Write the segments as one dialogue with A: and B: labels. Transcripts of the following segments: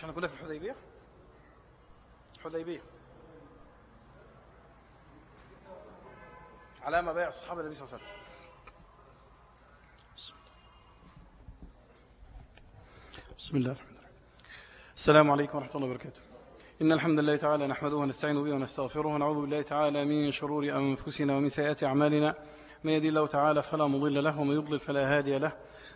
A: مش كنا في الحديبية؟ الحديبية. علامة بيع الصحابة النبي صلى الله عليه وسلم. بسم الله الرحمن الرحيم. السلام عليكم ورحمة الله وبركاته. إن الحمد لله تعالى نحمده ونستعين به ونستغفره ونعوذ بالله تعالى من شرور أنفسنا ومن سيئات أعمالنا. من يدي الله تعالى فلا مضل له ومن يضلل فلا هادي له.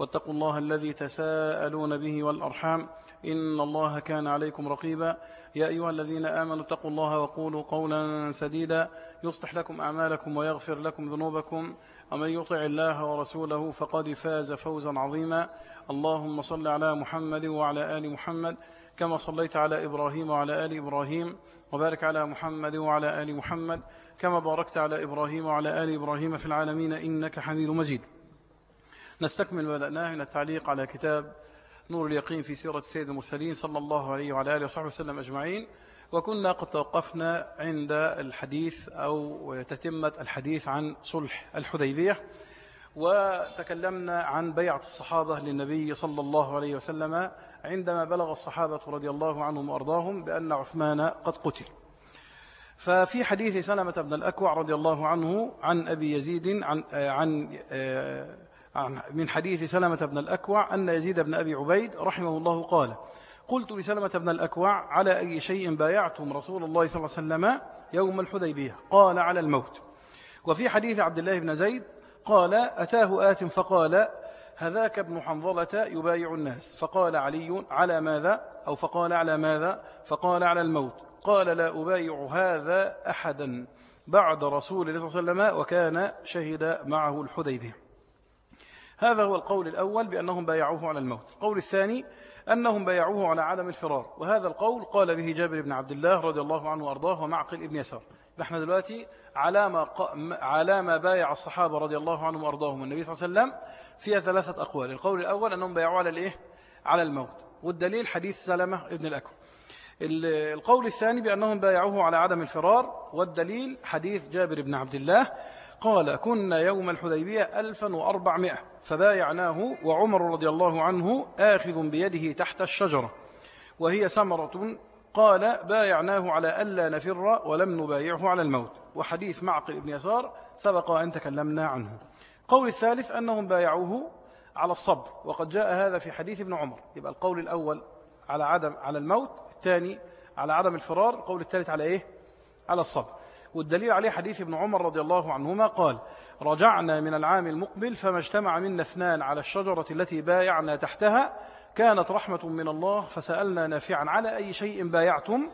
A: واتقوا الله الذي تساءلون به والأرحام إن الله كان عليكم رقيبا. يا أيها الذين آمنوا اتقوا الله وقولوا قولا سديدا. يصلح لكم أعمالكم ويغفر لكم ذنوبكم. ومن يطع الله ورسوله فقد فاز فوزا عظيما. اللهم صل على محمد وعلى آل محمد كما صليت على إبراهيم وعلى آل إبراهيم. وبارك على محمد وعلى آل محمد كما باركت على إبراهيم وعلى آل إبراهيم في العالمين إنك حميد مجيد. نستكمل بدأناه من التعليق على كتاب نور اليقين في سيرة السيد المرسلين صلى الله عليه وعلى آله وصحبه وسلم أجمعين. وكنا قد توقفنا عند الحديث أو تتمة الحديث عن صلح الحديبية وتكلمنا عن بيعة الصحابة للنبي صلى الله عليه وسلم عندما بلغ الصحابة رضي الله عنهم وأرضاهم بأن عثمان قد قتل. ففي حديث سلمة بن الأكوع رضي الله عنه عن أبي يزيد عن, عن من حديث سلمة بن الأكوع أن يزيد بن أبي عبيد رحمه الله قال قلت لسلمة بن الأكوع على أي شيء بايعتم رسول الله صلى الله عليه وسلم يوم الحديبية؟ قال على الموت. وفي حديث عبد الله بن زيد قال أتاه آت فقال هذاك ابن حنظلة يبايع الناس. فقال علي على ماذا؟ أو فقال على ماذا؟ فقال على الموت. قال لا أبايع هذا أحدا بعد رسول الله صلى الله عليه وسلم وكان شهد معه الحديبية. هذا هو القول الأول بأنهم بايعوه على الموت. القول الثاني أنهم بايعوه على عدم الفرار. وهذا القول قال به جابر بن عبد الله رضي الله عنه وأرضاه ومعقل ابن يسار. نحن دلوقتي على ما, على ما بايع الصحابة رضي الله عنهم وأرضاهم النبي صلى الله عليه وسلم فيها ثلاثة أقوال. القول الأول أنهم بايعوا على الإيه؟ على الموت. والدليل حديث سلمة ابن الأكوى القول الثاني بأنهم بايعوه على عدم الفرار. والدليل حديث جابر بن عبد الله قال كنا يوم الحديبية ألفا وأربعمائة فبايعناه وعمر رضي الله عنه آخذ بيده تحت الشجرة وهي سمرة قال بايعناه على ألا نفر ولم نبايعه على الموت وحديث معقل بن يسار سبق أن تكلمنا عنه. قول الثالث أنهم بايعوه على الصبر وقد جاء هذا في حديث ابن عمر. يبقى القول الأول على عدم على الموت الثاني على عدم الفرار القول الثالث على إيه؟ على الصبر والدليل عليه حديث ابن عمر رضي الله عنهما قال رجعنا من العام المقبل فما اجتمع منا اثنان على الشجرة التي بايعنا تحتها كانت رحمة من الله فسألنا نافعا على أي شيء بايعتم؟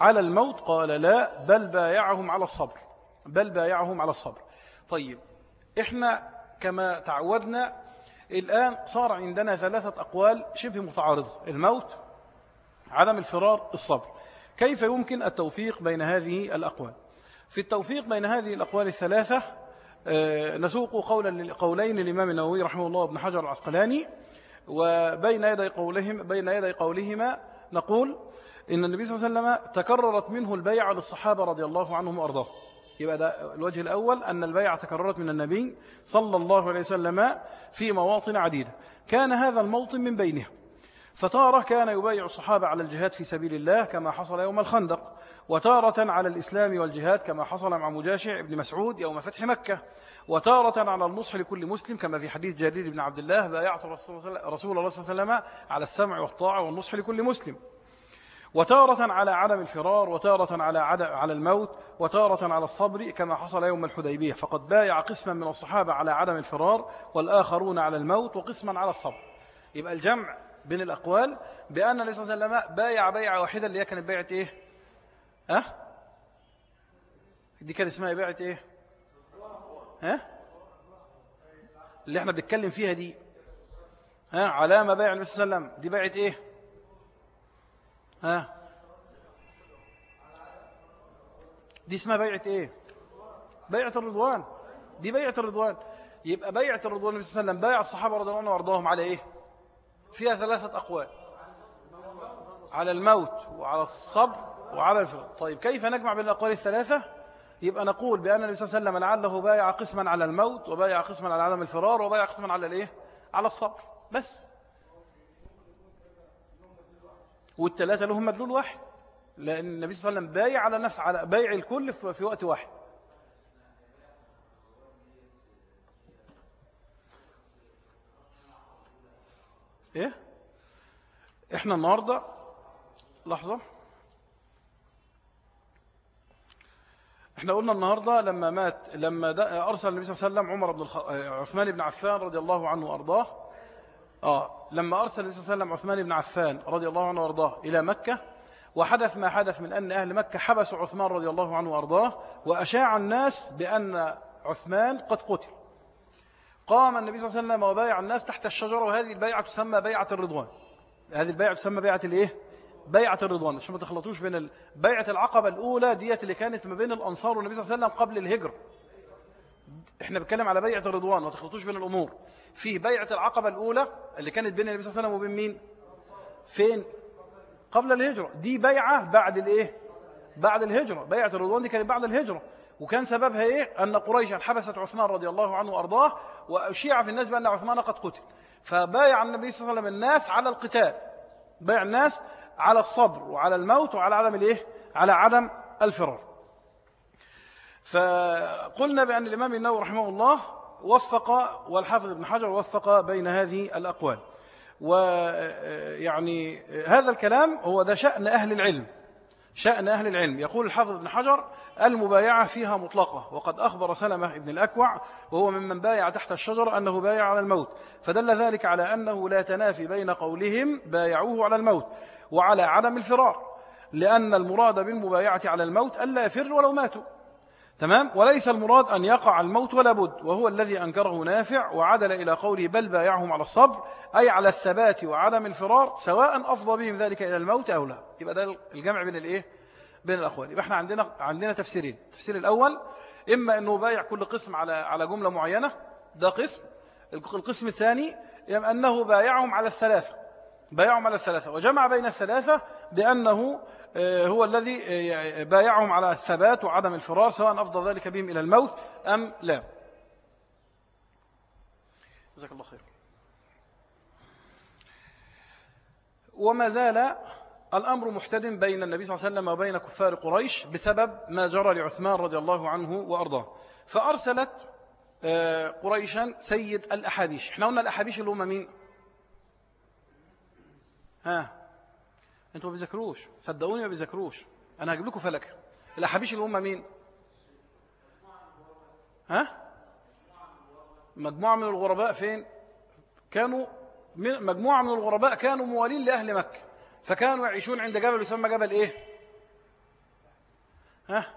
A: على الموت؟ قال لا بل بايعهم على الصبر بل بايعهم على الصبر. طيب إحنا كما تعودنا الآن صار عندنا ثلاثة أقوال شبه متعارضة الموت عدم الفرار الصبر. كيف يمكن التوفيق بين هذه الأقوال؟ في التوفيق بين هذه الأقوال الثلاثة آه، نسوق قولا قولين الإمام النووي رحمه الله ابن حجر العسقلاني وبين يدي قولهم بين يدي قولهما نقول إن النبي صلى الله عليه وسلم تكررت منه البيعة للصحابة رضي الله عنهم وأرضاهم. يبقى ده الوجه الأول أن البيعة تكررت من النبي صلى الله عليه وسلم في مواطن عديدة. كان هذا الموطن من بينها فتارة كان يبايع الصحابة على الجهاد في سبيل الله كما حصل يوم الخندق. وتارة على الإسلام والجهاد كما حصل مع مجاشع بن مسعود يوم فتح مكة وتارة على النصح لكل مسلم كما في حديث جرير بن عبد الله بايعت رسول الله صلى الله عليه وسلم على السمع والطاعة والنصح لكل مسلم. وتارة على عدم الفرار وتارة على على الموت وتارة على الصبر كما حصل يوم الحديبية. فقد بايع قسما من الصحابة على عدم الفرار والآخرون على الموت وقسما على الصبر. يبقى الجمع بين الأقوال بأن النبي صلى الله عليه وسلم بايع بيعة واحدة اللي هي كانت بيعة إيه؟ ها؟ دي كان اسمها بيعة إيه؟ ها؟ اللي إحنا بنتكلم فيها دي. ها؟ علامة بيع النبي صلى الله عليه وسلم. دي بيعة إيه؟ ها؟ دي اسمها بيعة إيه؟ بيعة الرضوان. دي بيعة الرضوان. يبقى بيعة الرضوان النبي صلى الله عليه وسلم بايع الصحابة رضي الله عنهم وأرضاهم على إيه؟ فيها ثلاثة أقوال. على الموت وعلى الصبر وعلى الفرق. طيب كيف نجمع بين الأقوال الثلاثة؟ يبقى نقول بأن النبي صلى الله عليه وسلم لعله بايع قسما على الموت وبايع قسما على عدم الفرار وبايع قسما على الإيه؟ على الصبر بس. والثلاثة لهم مدلول واحد. لأن النبي صلى الله عليه وسلم بايع على نفس على بيع الكل في وقت واحد. إيه؟ إحنا النهاردة لحظة. إحنا قلنا النهاردة لما مات لما أرسل النبي صلى الله عليه وسلم عمر بن الخ... عثمان بن عفان رضي الله عنه وأرضاه. آه لما أرسل النبي صلى الله عليه وسلم عثمان بن عفان رضي الله عنه وأرضاه إلى مكة وحدث ما حدث من أن أهل مكة حبسوا عثمان رضي الله عنه وأرضاه وأشاع الناس بأن عثمان قد قتل. قام النبي صلى الله عليه وسلم وبايع الناس تحت الشجرة وهذه البيعة تسمى بيعة الرضوان. هذه البيعة تسمى بيعة الإيه؟ بيعة الرضوان عشان ما تخلطوش بين بيعة العقبة الأولى ديت اللي كانت ما بين الأنصار والنبي صلى الله عليه وسلم قبل الهجرة. إحنا بنتكلم على بيعة الرضوان ما تخلطوش بين الأمور. فيه بيعة العقبة الأولى اللي كانت بين النبي صلى الله عليه وسلم وبين مين؟ فين؟ قبل الهجرة. دي بيعة بعد الإيه؟ بعد الهجرة. بيعة الرضوان دي كانت بعد الهجرة. وكان سببها إيه؟ أن قريشا حبست عثمان رضي الله عنه وأرضاه وأشيع في الناس بأن عثمان قد قتل. فبايع النبي صلى الله عليه وسلم الناس على القتال. بايع الناس على الصبر وعلى الموت وعلى عدم الإيه؟ على عدم الفرار. فقلنا بأن الإمام النووي رحمه الله وفق والحافظ ابن حجر وفق بين هذه الأقوال. ويعني هذا الكلام هو ده شأن أهل العلم. شأن أهل العلم. يقول الحافظ ابن حجر المبايعة فيها مطلقة. وقد أخبر سلمة ابن الأكوع وهو ممن بايع تحت الشجر أنه بايع على الموت. فدل ذلك على أنه لا تنافي بين قولهم بايعوه على الموت وعلى عدم الفرار. لأن المراد بالمبايعة على الموت ألا يفر ولو ماتوا. تمام؟ وليس المراد أن يقع الموت ولا بد وهو الذي أنكره نافع وعدل إلى قوله بل بايعهم على الصبر أي على الثبات وعدم الفرار سواء أفضى بهم ذلك إلى الموت أو لا. يبقى ده الجمع بين الإيه؟ بين الأقوال يبقى إحنا عندنا عندنا تفسيرين. التفسير الأول إما أنه بايع كل قسم على على جملة معينة ده قسم. القسم الثاني أنه بايعهم على الثلاثة. بايعهم على الثلاثة. وجمع بين الثلاثة بأنه هو الذي آه، بايعهم على الثبات وعدم الفرار سواء أفضل ذلك بهم إلى الموت أم لا. جزاك الله خير. وما زال الأمر محتدم بين النبي صلى الله عليه وسلم وبين كفار قريش بسبب ما جرى لعثمان رضي الله عنه وأرضاه. فأرسلت آه، قريشا سيد الأحابيش. إحنا قلنا الأحابيش اللي هم مين؟ ها؟ أنتوا ما بيذاكروش. صدقوني ما بيذاكروش. أنا هجيب لكم فلك الأحابيش اللي هم مين؟ ها؟ مجموعة من الغرباء فين؟ كانوا مجموعة من الغرباء كانوا موالين لأهل مكة. فكانوا يعيشون عند جبل يسمى جبل إيه؟ ها؟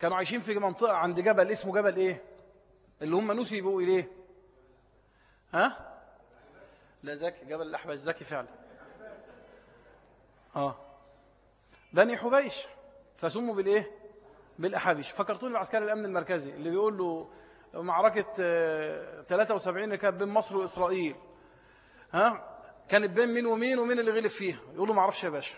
A: كانوا عايشين في منطقة عند جبل اسمه جبل إيه؟ اللي هم نسبوا إليه. ها؟ لا ذكي جبل الأحبش. ذكي فعلا. آه. بني حبيش فسموا بالإيه؟ بالأحابيش. فكرتوني بعسكري الأمن المركزي اللي بيقول له معركة 73 آه، اللي كانت بين مصر وإسرائيل. ها؟ كانت بين مين ومين ومين اللي غلب فيها؟ يقولوا ما أعرفش يا باشا.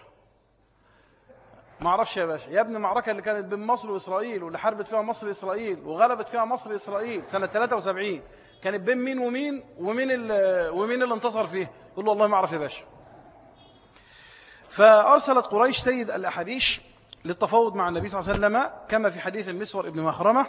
A: ما أعرفش يا باشا. يا ابني المعركة اللي كانت بين مصر وإسرائيل واللي حاربت فيها مصر وإسرائيل وغلبت فيها مصر وإسرائيل سنة 73 كانت بين مين ومين ومين اللي ومين اللي انتصر فيه يقول له والله ما يا باشا. فأرسلت قريش سيد الأحابيش للتفاوض مع النبي صلى الله عليه وسلم كما في حديث المسور ابن مخرمة.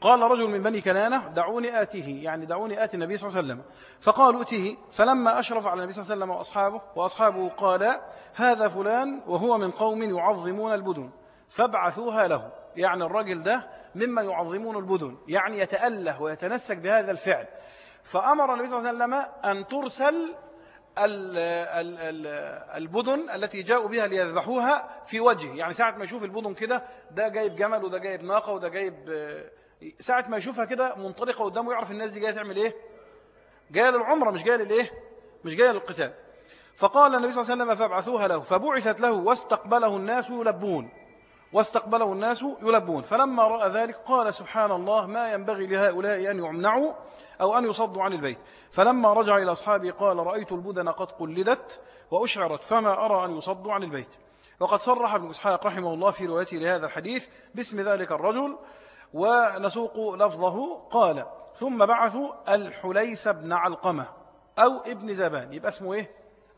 A: قال رجل من بني كنانة دعوني آتيه. يعني دعوني آتي النبي صلى الله عليه وسلم. فقالوا أتيه. فلما أشرف على النبي صلى الله عليه وسلم وأصحابه وأصحابه قال هذا فلان وهو من قوم يعظمون البدن فابعثوها له. يعني الرجل ده مما يعظمون البدن يعني يتأله ويتنسك بهذا الفعل. فأمر النبي صلى الله عليه وسلم أن ترسل البدن التي جاءوا بها ليذبحوها في وجهه. يعني ساعة ما يشوف البدن كده ده جايب جمل وده جايب ناقة وده جايب ساعة ما يشوفها كده منطلقة قدامه يعرف الناس دي جاية تعمل إيه؟ جاية للعمرة مش جاية للإيه؟ مش جاية للقتال. فقال النبي صلى الله عليه وسلم فابعثوها له. فبعثت له واستقبله الناس يلبون. واستقبله الناس يلبون. فلما رأى ذلك قال سبحان الله ما ينبغي لهؤلاء أن يمنعوا أو أن يصدوا عن البيت. فلما رجع إلى أصحابه قال رأيت البدن قد قلدت وأشعرت فما أرى أن يصدوا عن البيت. وقد صرح ابن إسحاق رحمه الله في روايته لهذا الحديث باسم ذلك الرجل ونسوق لفظه. قال ثم بعثوا الحليس بن علقمة أو ابن زبان. يبقى اسمه إيه؟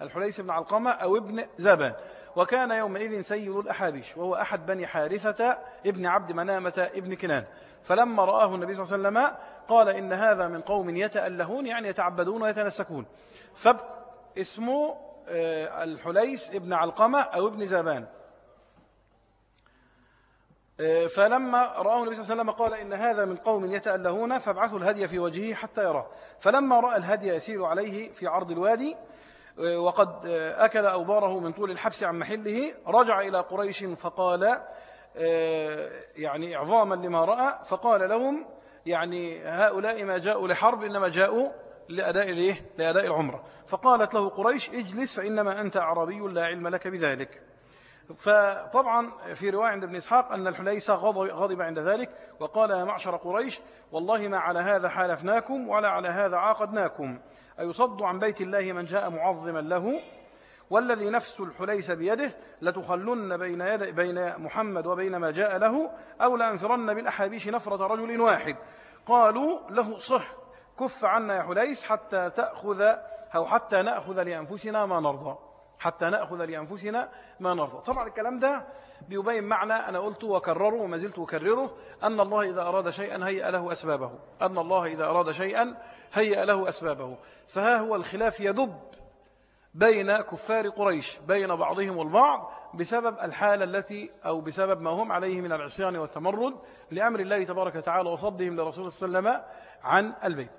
A: الحليس بن علقمة أو ابن زبان. وكان يومئذ سيد الأحابيش وهو أحد بني حارثة ابن عبد منامة ابن كنان. فلما رآه النبي صلى الله عليه وسلم قال إن هذا من قوم يتألهون يعني يتعبدون ويتنسكون. فاسمه آه، الحليس ابن علقمة أو ابن زبان آه، فلما رآه النبي صلى الله عليه وسلم قال إن هذا من قوم يتألهون فابعثوا الهدي في وجهه حتى يراه. فلما رأى الهدي يسير عليه في عرض الوادي وقد أكل أوباره من طول الحبس عن محله رجع إلى قريش فقال يعني إعظاما لما رأى فقال لهم يعني هؤلاء ما جاءوا لحرب إنما جاءوا لأداء الإيه؟ لأداء العمرة فقالت له قريش اجلس فإنما أنت عربي لا علم لك بذلك فطبعا في رواية عند ابن إسحاق أن الحليس غضب عند ذلك وقال يا معشر قريش والله ما على هذا حالفناكم ولا على هذا عاقدناكم. أيصد عن بيت الله من جاء معظما له؟ والذي نفس الحليس بيده لتخلن بين, يد بين محمد وبين ما جاء له أو لأنفرن بالأحابيش نفرة رجل واحد. قالوا له صح كف عنا يا حليس حتى تأخذ أو حتى نأخذ لأنفسنا ما نرضى. حتى نأخذ لأنفسنا ما نرضى. طبعا الكلام ده بيبين معنى أنا قلت وكرره وما زلت أكرره أن الله إذا أراد شيئا هيأ له أسبابه. أن الله إذا أراد شيئا هيأ له أسبابه. فها هو الخلاف يدب بين كفار قريش بين بعضهم البعض بسبب الحالة التي أو بسبب ما هم عليه من العصيان والتمرد لأمر الله تبارك وتعالى وصدهم لرسول الله صلى الله عليه وسلم عن البيت.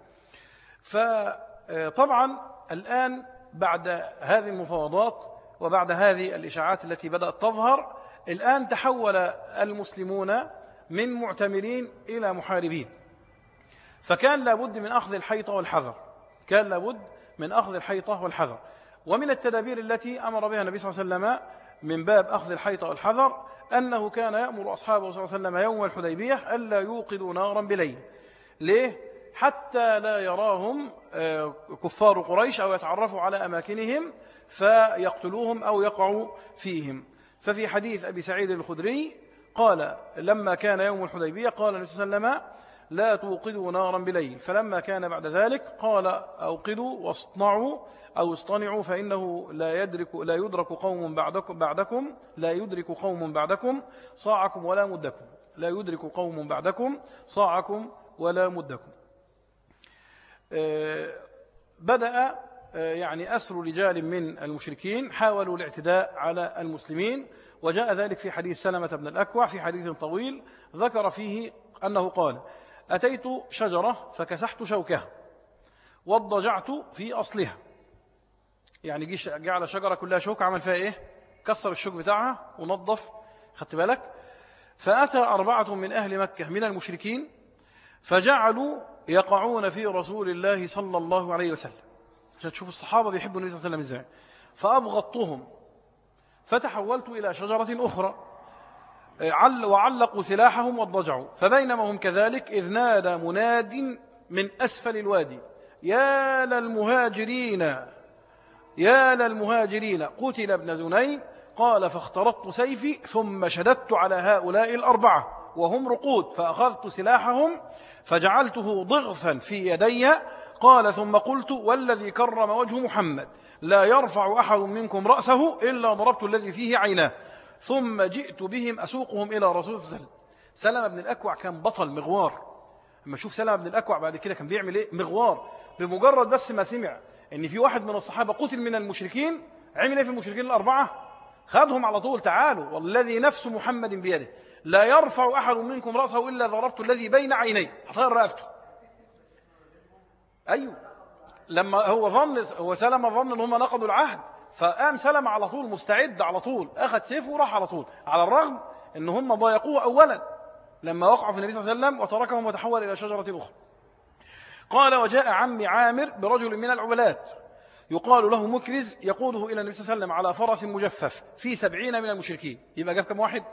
A: فطبعا الآن بعد هذه المفاوضات وبعد هذه الإشاعات التي بدأت تظهر الآن تحول المسلمون من معتمرين إلى محاربين. فكان لابد من أخذ الحيطة والحذر. كان لابد من أخذ الحيطة والحذر. ومن التدابير التي أمر بها النبي صلى الله عليه وسلم من باب أخذ الحيطة والحذر أنه كان يأمر أصحابه صلى الله عليه وسلم يوم الحديبية ألا يوقدوا نارا بليل. ليه؟ حتى لا يراهم آه، كفار قريش أو يتعرفوا على أماكنهم فيقتلوهم أو يقعوا فيهم. ففي حديث أبي سعيد الخدري قال لما كان يوم الحديبية قال النبي صلى الله عليه وسلم لا توقدوا نارا بليل. فلما كان بعد ذلك قال أوقدوا واصطنعوا أو اصطنعوا فإنه لا يدرك لا يدرك قوم بعدكم بعدكم لا يدرك قوم بعدكم صاعكم ولا مدكم. لا يدرك قوم بعدكم صاعكم ولا مدكم. بدأ آه، يعني أسر رجال من المشركين حاولوا الاعتداء على المسلمين وجاء ذلك في حديث سلمة بن الأكوع في حديث طويل ذكر فيه أنه قال أتيت شجرة فكسحت شوكها واضجعت في أصلها. يعني جعل شجرة كلها شوك عمل فيها إيه؟ كسر الشوك بتاعها ونظف خدت بالك؟ فأتى أربعة من أهل مكة من المشركين فجعلوا يقعون في رسول الله صلى الله عليه وسلم. عشان تشوف الصحابة بيحبوا النبي صلى الله عليه وسلم إزاي. فأبغضتهم. فتحولت إلى شجرة أخرى. وعلقوا سلاحهم واضجعوا فبينما هم كذلك إذ نادى مناد من أسفل الوادي. يا للمهاجرين. يا للمهاجرين. قتل ابن زنين. قال فاخترطت سيفي ثم شددت على هؤلاء الأربعة. وهم رقود فأخذت سلاحهم فجعلته ضغثا في يدي. قال ثم قلت والذي كرم وجه محمد لا يرفع أحد منكم رأسه إلا ضربت الذي فيه عيناه. ثم جئت بهم أسوقهم إلى رسول الله سلم بن الأكوع كان بطل مغوار. لما شوف سلم بن الأكوع بعد كده كان بيعمل إيه؟ مغوار. بمجرد بس ما سمع إن في واحد من الصحابة قتل من المشركين عمل إيه في المشركين الأربعة؟ خدهم على طول تعالوا والذي نفس محمد بيده. لا يرفع أحد منكم رأسه إلا ضربت الذي بين عينيه. هطير رأفته أيوه. لما هو ظن هو سلم ظن إن هم نقضوا العهد فقام سلم على طول مستعد على طول. أخذ سيفه وراح على طول. على الرغم إن هم ضايقوه أولا لما وقعوا في النبي صلى الله عليه وسلم وتركهم وتحول إلى شجرة أخرى قال وجاء عمي عامر برجل من العبلات يقال له مكرز يقوده إلى النبي صلى الله عليه وسلم على فرس مجفف في سبعين من المشركين. يبقى جاب كم واحد؟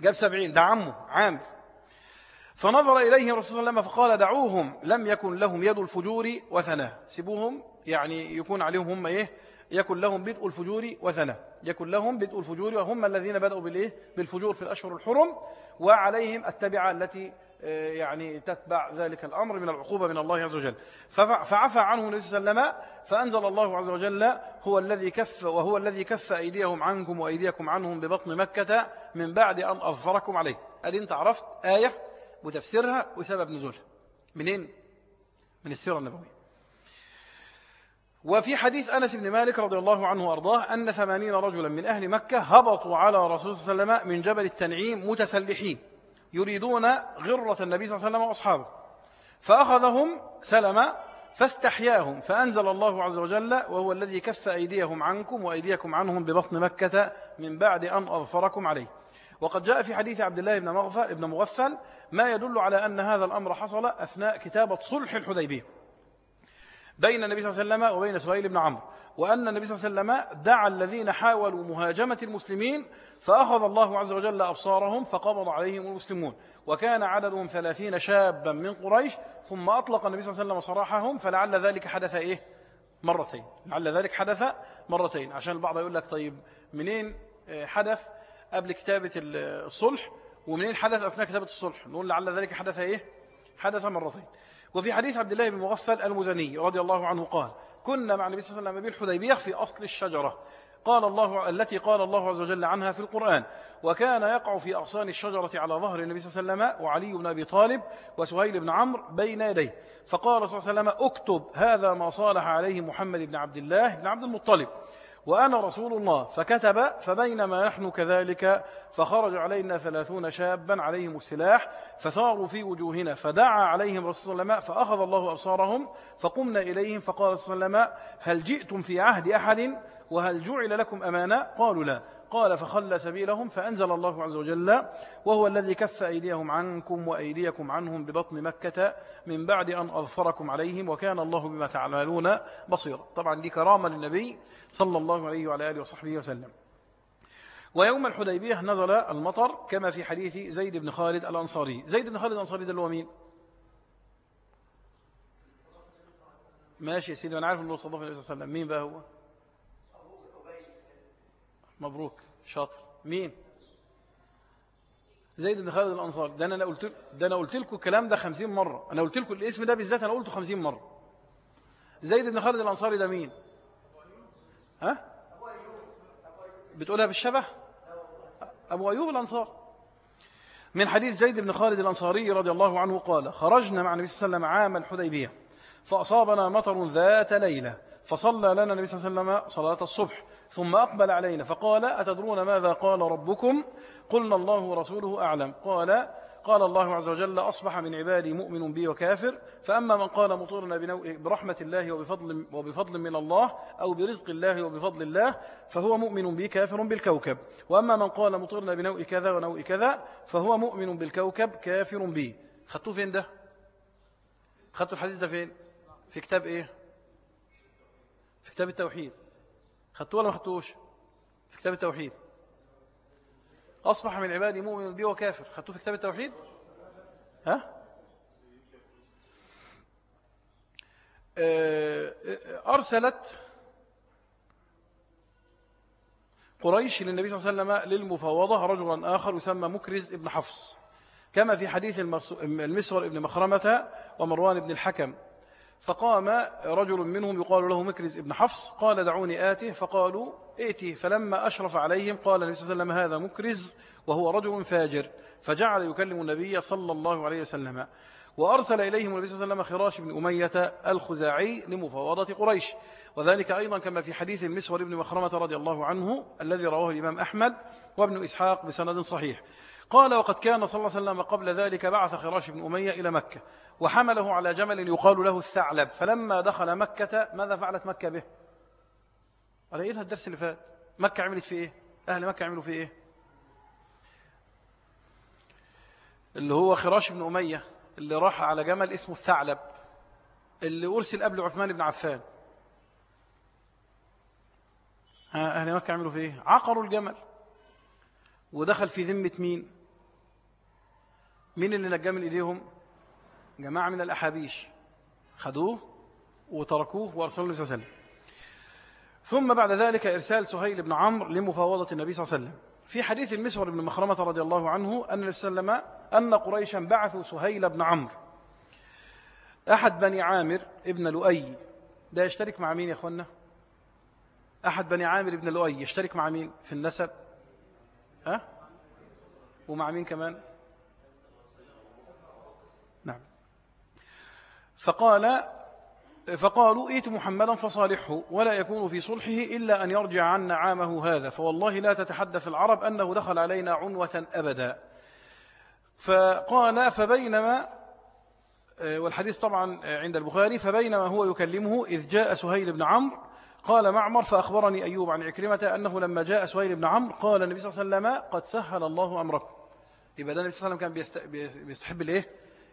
A: جاب سبعين. ده عمه عامر. فنظر إليه الرسول صلى الله عليه وسلم فقال دعوهم لم يكن لهم يد الفجور وثناه سيبوهم يعني يكون عليهم هم إيه؟ يكن لهم بدء الفجور وثناه يكن لهم بدء الفجور وهم الذين بدأوا بالإيه؟ بالفجور في الأشهر الحرم وعليهم التبعة التي يعني تتبع ذلك الأمر من العقوبة من الله عز وجل. فعفى عنه النبي صلى الله عليه وسلم فأنزل الله عز وجل هو الذي كف وهو الذي كف أيديهم عنكم وأيديكم عنهم ببطن مكة من بعد أن أظفركم عليه. أدي أنت عرفت آية وتفسيرها وسبب نزولها منين؟ من السيرة النبوية. وفي حديث أنس بن مالك رضي الله عنه وأرضاه أن ثمانين رجلا من أهل مكة هبطوا على رسول صلى الله عليه وسلم من جبل التنعيم متسلحين. يريدون غرة النبي صلى الله عليه وسلم وأصحابه. فأخذهم سلم فاستحياهم فأنزل الله عز وجل وهو الذي كف أيديهم عنكم وأيديكم عنهم ببطن مكة من بعد أن أظفركم عليه. وقد جاء في حديث عبد الله بن مغفل, ابن مغفل ما يدل على أن هذا الأمر حصل أثناء كتابة صلح الحديبية. بين النبي صلى الله عليه وسلم وبين سهيل بن عمرو وأن النبي صلى الله عليه وسلم دعا الذين حاولوا مهاجمة المسلمين فأخذ الله عز وجل أبصارهم فقبض عليهم المسلمون. وكان عددهم ثلاثين شابا من قريش ثم أطلق النبي صلى الله عليه وسلم صراحهم فلعل ذلك حدث إيه؟ مرتين. لعل ذلك حدث مرتين. عشان البعض يقول لك طيب منين آه، حدث قبل كتابة الصلح ومنين حدث أثناء كتابة الصلح؟ نقول لعل ذلك حدث إيه؟ حدث مرتين. وفي حديث عبد الله بن مغفل المزني رضي الله عنه قال كنا مع النبي صلى الله عليه وسلم بالحديبية في أصل الشجرة. قال الله التي قال الله عز وجل عنها في القرآن وكان يقع في أغصان الشجرة على ظهر النبي صلى الله عليه وسلم وعلي بن أبي طالب وسهيل بن عمرو بين يديه. فقال صلى الله عليه وسلم اكتب هذا ما صالح عليه محمد بن عبد الله بن عبد المطلب. وأنا رسول الله. فكتب فبينما نحن كذلك فخرج علينا ثلاثون شابا عليهم السلاح فثاروا في وجوهنا فدعا عليهم رسول الله عليه فأخذ الله أبصارهم فقمنا إليهم فقال صلى الله عليه وسلم هل جئتم في عهد أحد؟ وهل جعل لكم أمانا قالوا لا. قال فخلى سبيلهم فأنزل الله عز وجل وهو الذي كف أيديهم عنكم وأيديكم عنهم ببطن مكة من بعد أن أظفركم عليهم وكان الله بما تعملون بصيرا طبعا دي كرامة للنبي صلى الله عليه وعلى آله وصحبه وسلم ويوم الحديبية نزل المطر كما في حديث زيد بن خالد الأنصاري زيد بن خالد الأنصاري ده اللي هو مين؟ ماشي يا سيدي أنا عارف أنه صدف النبي صلى الله عليه وسلم مين بقى هو؟ مبروك شاطر. مين؟ زيد بن خالد الأنصاري. ده أنا قلت ده أنا قلت لكم الكلام ده 50 مرة. أنا قلت لكم الاسم ده بالذات أنا قلته 50 مرة. زيد بن خالد الأنصاري ده مين؟ ها؟ بتقولها بالشبه؟ أبو أيوب الأنصار. من حديث زيد بن خالد الأنصاري رضي الله عنه قال خرجنا مع النبي صلى الله عليه وسلم عام الحديبية فأصابنا مطر ذات ليلة فصلى لنا النبي صلى الله عليه وسلم صلاة الصبح ثم أقبل علينا فقال أتدرون ماذا قال ربكم؟ قلنا الله ورسوله أعلم. قال قال الله عز وجل أصبح من عبادي مؤمن بي وكافر فأما من قال مطرنا برحمة الله وبفضل, وبفضل من الله أو برزق الله وبفضل الله فهو مؤمن بي كافر بالكوكب. وأما من قال مطرنا بنوء كذا ونوء كذا فهو مؤمن بالكوكب كافر بي. خدتوه فين ده؟ خدتوا الحديث ده فين؟ في كتاب إيه؟ في كتاب التوحيد. خدتوه ولا ما خدتوش في كتاب التوحيد. أصبح من عبادي مؤمن بي وكافر. خدتوه في كتاب التوحيد؟ ها؟ آه، أرسلت قريش للنبي صلى الله عليه وسلم للمفاوضة رجلا آخر يسمى مكرز ابن حفص. كما في حديث المسور ابن مخرمة ومروان بن الحكم. فقام رجل منهم يقال له مكرز ابن حفص قال دعوني آته فقالوا ائتي فلما أشرف عليهم قال النبي صلى الله عليه وسلم هذا مكرز وهو رجل فاجر فجعل يكلم النبي صلى الله عليه وسلم وأرسل إليهم النبي صلى الله عليه وسلم خراش بن أمية الخزاعي لمفاوضة قريش وذلك أيضا كما في حديث المسور بن مخرمة رضي الله عنه الذي رواه الإمام أحمد وابن إسحاق بسند صحيح. قال وقد كان صلى الله عليه وسلم قبل ذلك بعث خراش بن أمية إلى مكة وحمله على جمل يقال له الثعلب. فلما دخل مكة ماذا فعلت مكة به؟ على إيه الدرس اللي فات؟ مكة عملت في إيه؟ أهل مكة عملوا في إيه؟ اللي هو خراش بن أمية اللي راح على جمل اسمه الثعلب اللي أرسل قبل عثمان بن عفان. أهل مكة عملوا في إيه؟ عقروا الجمل ودخل في ذمة مين؟ مين اللي نجاه من إيديهم؟ جماعة من الأحابيش خدوه وتركوه وأرسلوا النبي صلى الله عليه وسلم. ثم بعد ذلك إرسال سهيل بن عمرو لمفاوضة النبي صلى الله عليه وسلم. في حديث المسور بن مخرمة رضي الله عنه أن وسلم أن قريشا بعثوا سهيل بن عمرو. أحد بني عامر ابن لؤي. ده يشترك مع مين يا أخوانا أحد بني عامر ابن لؤي. يشترك مع مين؟ في النسب. أه؟ ومع مين كمان؟ فقال فقالوا ائت محمدا فصالحه ولا يكون في صلحه إلا أن يرجع عنا عامه هذا فوالله لا تتحدث العرب أنه دخل علينا عنوة أبدا. فقال فبينما والحديث طبعا عند البخاري فبينما هو يكلمه إذ جاء سهيل بن عمرو قال معمر فأخبرني أيوب عن عكرمة أنه لما جاء سهيل بن عمرو قال النبي صلى الله عليه وسلم قد سهل الله أمركم. يبقى ده النبي صلى الله عليه وسلم كان بيستحب الايه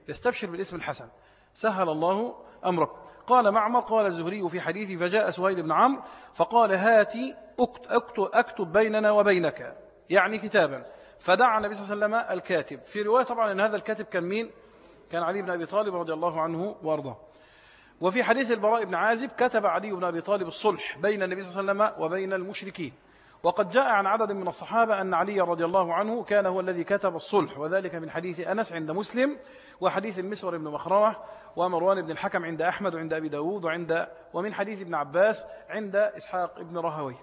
A: يستبشر بالاسم الحسن. سهل الله أمركم قال معمر قال الزهري في حديث فجاء سهيل بن عمرو فقال هاتي أكتب, أكتب بيننا وبينك يعني كتابا. فدعا النبي صلى الله عليه وسلم الكاتب. في رواية طبعا أن هذا الكاتب كان مين؟ كان علي بن أبي طالب رضي الله عنه وأرضاه. وفي حديث البراء بن عازب كتب علي بن أبي طالب الصلح بين النبي صلى الله عليه وسلم وبين المشركين. وقد جاء عن عدد من الصحابة أن علي رضي الله عنه كان هو الذي كتب الصلح وذلك من حديث أنس عند مسلم وحديث المسور بن مخرمة ومروان بن الحكم عند أحمد وعند أبي داود وعند ومن حديث ابن عباس عند إسحاق بن رهوي.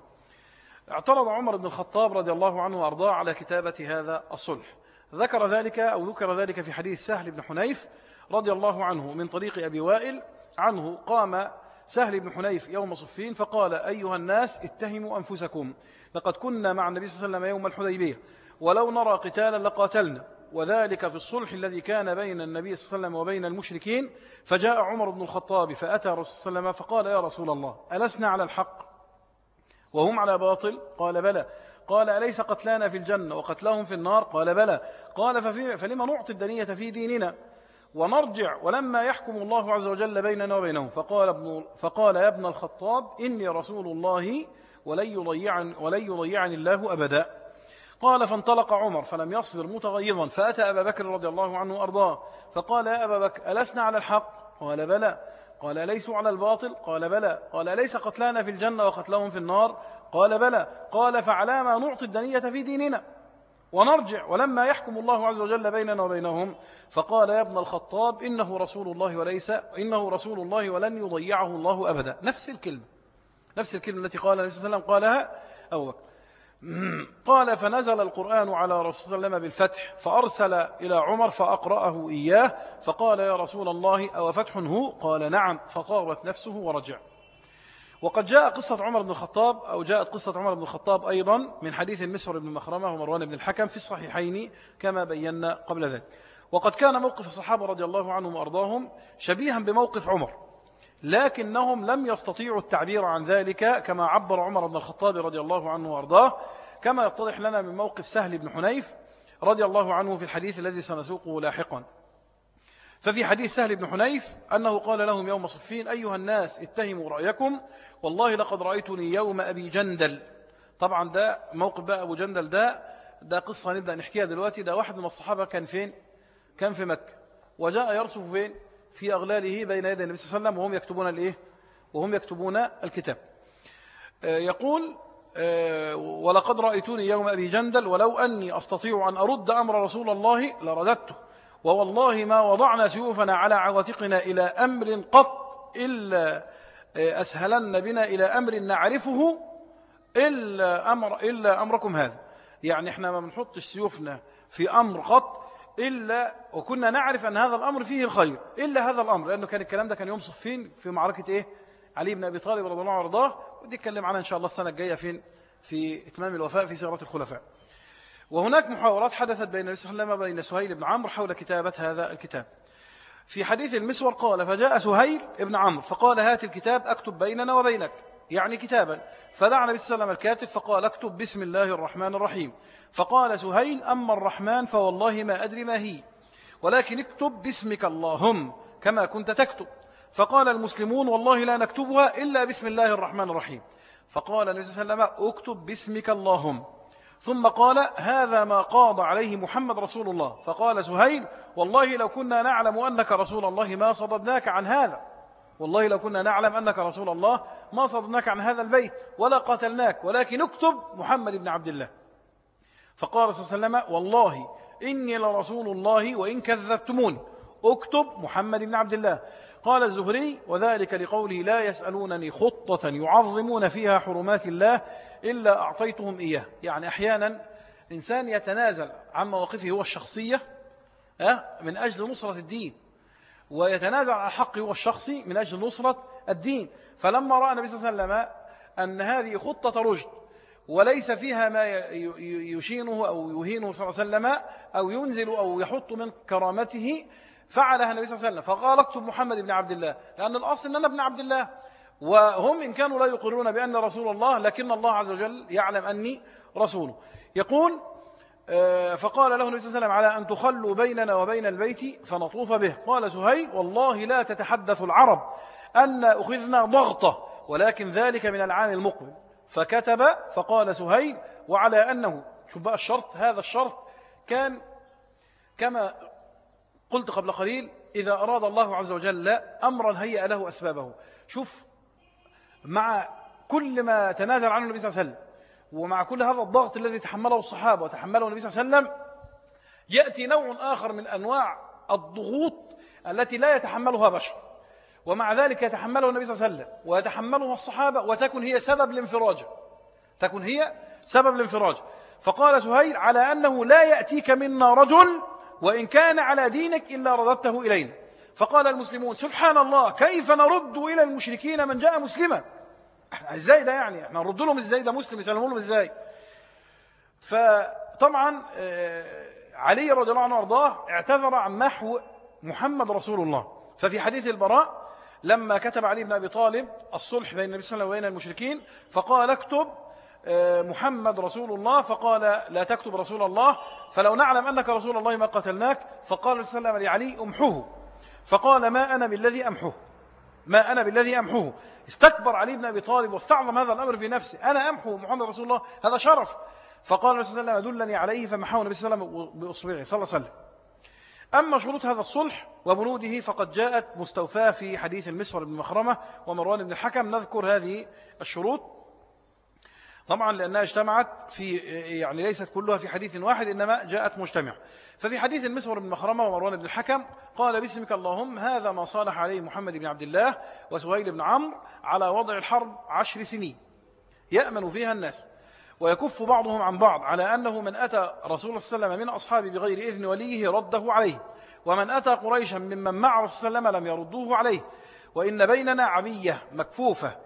A: اعترض عمر بن الخطاب رضي الله عنه وأرضاه على كتابة هذا الصلح. ذكر ذلك أو ذكر ذلك في حديث سهل بن حنيف رضي الله عنه من طريق أبي وائل عنه قام سهل بن حنيف يوم صفين فقال أيها الناس اتهموا أنفسكم. لقد كنا مع النبي صلى الله عليه وسلم يوم الحديبية ولو نرى قتالا لقاتلنا. وذلك في الصلح الذي كان بين النبي صلى الله عليه وسلم وبين المشركين. فجاء عمر بن الخطاب فأتى رسول صلى الله عليه وسلم فقال يا رسول الله ألسنا على الحق؟ وهم على باطل؟ قال بلى. قال أليس قتلانا في الجنة وقتلهم في النار؟ قال بلى. قال فلما نعطي الدنية في ديننا؟ ونرجع ولما يحكم الله عز وجل بيننا وبينهم. فقال, ابن فقال يا ابن الخطاب إني رسول الله ولن يضيعني, ولن يضيعني الله أبدا. قال فانطلق عمر فلم يصبر متغيظا فأتى أبا بكر رضي الله عنه أرضاه فقال يا أبا بكر ألسنا على الحق قال بلى. قال أليسوا على الباطل قال بلى. قال أليس قتلانا في الجنة وقتلهم في النار قال بلى. قال فعلى ما نعطي الدنية في ديننا. ونرجع ولما يحكم الله عز وجل بيننا وبينهم فقال يا ابن الخطاب إنه رسول الله وليس إنه رسول الله ولن يضيعه الله أبدا. نفس الكلمة. نفس الكلمة التي قال النبي صلى الله عليه وسلم قالها أبو بكر. قال فنزل القرآن على رسول الله وسلم بالفتح فأرسل إلى عمر فأقرأه إياه فقال يا رسول الله أو فتح هو؟ قال نعم. فطارت نفسه ورجع. وقد جاء قصة عمر بن الخطاب أو جاءت قصة عمر بن الخطاب أيضا من حديث المسور بن مخرمة ومروان بن الحكم في الصحيحين كما بينا قبل ذلك. وقد كان موقف الصحابة رضي الله عنهم وأرضاهم شبيها بموقف عمر. لكنهم لم يستطيعوا التعبير عن ذلك كما عبر عمر بن الخطاب رضي الله عنه وأرضاه كما يتضح لنا من موقف سهل بن حنيف رضي الله عنه في الحديث الذي سنسوقه لاحقا. ففي حديث سهل بن حنيف أنه قال لهم يوم صفين أيها الناس اتهموا رأيكم والله لقد رأيتني يوم أبي جندل. طبعا ده موقف بقى أبو جندل ده ده قصة نبدأ نحكيها دلوقتي ده واحد من الصحابة كان فين؟ كان في مكة. وجاء يرسف فين؟ في أغلاله بين يدي النبي صلى الله عليه وسلم وهم يكتبون الإيه؟ وهم يكتبون الكتاب. آه، يقول آه، ولقد رأيتني يوم أبي جندل ولو أني أستطيع أن أرد أمر رسول الله لرددته. ووالله ما وضعنا سيوفنا على عواتقنا إلى أمر قط إلا آه، أسهلن بنا إلى أمر نعرفه إلا, أمر إلا أمركم هذا. يعني إحنا ما بنحط سيوفنا في أمر قط إلا وكنا نعرف أن هذا الأمر فيه الخير إلا هذا الأمر لأنه كان الكلام ده كان يوم صفين في معركة إيه؟ علي بن أبي طالب رضي الله عنه وأرضاه ودي اتكلم عنها إن شاء الله السنة الجاية فين في إتمام الوفاء في سيرة الخلفاء. وهناك محاورات حدثت بين النبي صلى الله عليه وسلم وبين سهيل بن عمرو حول كتابة هذا الكتاب. في حديث المسور قال فجاء سهيل بن عمرو فقال هات الكتاب أكتب بيننا وبينك. يعني كتابا. فدعا النبي صلى الله عليه وسلم الكاتب فقال اكتب بسم الله الرحمن الرحيم. فقال سهيل أما الرحمن فوالله ما أدري ما هي. ولكن اكتب باسمك اللهم كما كنت تكتب. فقال المسلمون والله لا نكتبها إلا بسم الله الرحمن الرحيم. فقال النبي صلى الله عليه وسلم اكتب باسمك اللهم. ثم قال هذا ما قاض عليه محمد رسول الله. فقال سهيل والله لو كنا نعلم أنك رسول الله ما صددناك عن هذا. والله لو كنا نعلم أنك رسول الله ما صددناك عن هذا البيت ولا قتلناك ولكن اكتب محمد بن عبد الله. فقال صلى الله عليه وسلم والله إني لرسول الله وإن كذبتمون. اكتب محمد بن عبد الله. قال الزهري وذلك لقوله لا يسألونني خطة يعظمون فيها حرمات الله إلا أعطيتهم إياه. يعني أحيانا إنسان يتنازل عن مواقفه هو الشخصية من أجل نصرة الدين. ويتنازل عن حقه الشخصي من أجل نصرة الدين. فلما رأى النبي صلى الله عليه وسلم أن هذه خطة رشد وليس فيها ما يشينه أو يهينه صلى الله عليه وسلم أو ينزل أو يحط من كرامته فعلها النبي صلى الله عليه وسلم. فقال اكتب محمد بن عبد الله لأن الأصل أن أنا ابن عبد الله. وهم إن كانوا لا يقرون بأن رسول الله لكن الله عز وجل يعلم أني رسوله. يقول فقال له النبي صلى الله عليه وسلم على أن تخلوا بيننا وبين البيت فنطوف به. قال سهيل والله لا تتحدث العرب أن أخذنا ضغطة ولكن ذلك من العام المقبل. فكتب فقال سهيل وعلى أنه شوف بقى الشرط هذا الشرط كان كما قلت قبل قليل إذا أراد الله عز وجل أمرا هيأ له أسبابه. شوف مع كل ما تنازل عنه النبي صلى الله عليه وسلم ومع كل هذا الضغط الذي تحمله الصحابة وتحمله النبي صلى الله عليه وسلم يأتي نوع آخر من أنواع الضغوط التي لا يتحملها بشر. ومع ذلك يتحمله النبي صلى الله عليه وسلم ويتحملها الصحابة وتكون هي سبب الانفراج تكون هي سبب الانفراج فقال سهيل على أنه لا يأتيك منا رجل وإن كان على دينك إلا رددته إلينا. فقال المسلمون سبحان الله كيف نرد إلى المشركين من جاء مسلما؟ إزاي ده يعني؟ إحنا نرد لهم إزاي؟ ده مسلم يسلموا لهم إزاي؟ فطبعا آه، علي رضي الله عنه وأرضاه اعتذر عن محو محمد رسول الله. ففي حديث البراء لما كتب علي بن أبي طالب الصلح بين النبي صلى الله عليه وسلم وبين المشركين فقال اكتب آه، محمد رسول الله. فقال لا تكتب رسول الله. فلو نعلم أنك رسول الله ما قتلناك فقال صلى الله عليه وسلم لعلي أمحوه. فقال ما أنا بالذي أمحوه. ما أنا بالذي أمحوه. استكبر علي بن أبي طالب واستعظم هذا الأمر في نفسه. أنا أمحو محمد رسول الله. هذا شرف. فقال النبي صلى الله عليه وسلم أدلني عليه فمحاه النبي صلى الله عليه وسلم بأصبعه صلى الله عليه وسلم. أما شروط هذا الصلح وبنوده فقد جاءت مستوفاة في حديث المسور بن مخرمة ومروان بن الحكم. نذكر هذه الشروط. طبعا لأنها اجتمعت في يعني ليست كلها في حديث واحد إنما جاءت مجتمع. ففي حديث المسور بن مخرمة ومروان بن الحكم قال باسمك اللهم هذا ما صالح عليه محمد بن عبد الله وسهيل بن عمرو على وضع الحرب عشر سنين. يأمن فيها الناس ويكف بعضهم عن بعض على أنه من أتى رسول الله عليه من أصحابه بغير إذن وليه رده عليه ومن أتى قريشا ممن مع رسول الله لم يردوه عليه وإن بيننا عبية مكفوفة